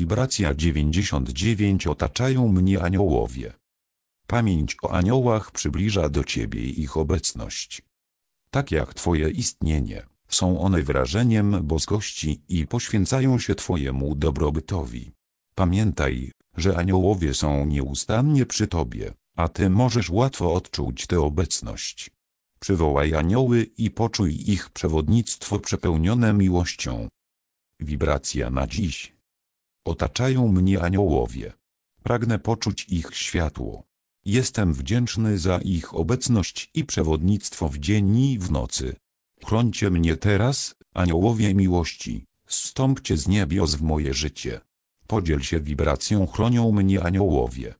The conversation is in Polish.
Wibracja 99 otaczają mnie aniołowie. Pamięć o aniołach przybliża do Ciebie ich obecność. Tak jak Twoje istnienie, są one wyrażeniem boskości i poświęcają się Twojemu dobrobytowi. Pamiętaj, że aniołowie są nieustannie przy Tobie, a Ty możesz łatwo odczuć tę obecność. Przywołaj anioły i poczuj ich przewodnictwo przepełnione miłością. Wibracja na dziś. Otaczają mnie aniołowie. Pragnę poczuć ich światło. Jestem wdzięczny za ich obecność i przewodnictwo w dzień i w nocy. Chrońcie mnie teraz, aniołowie miłości, zstąpcie z niebios w moje życie. Podziel się wibracją chronią mnie aniołowie.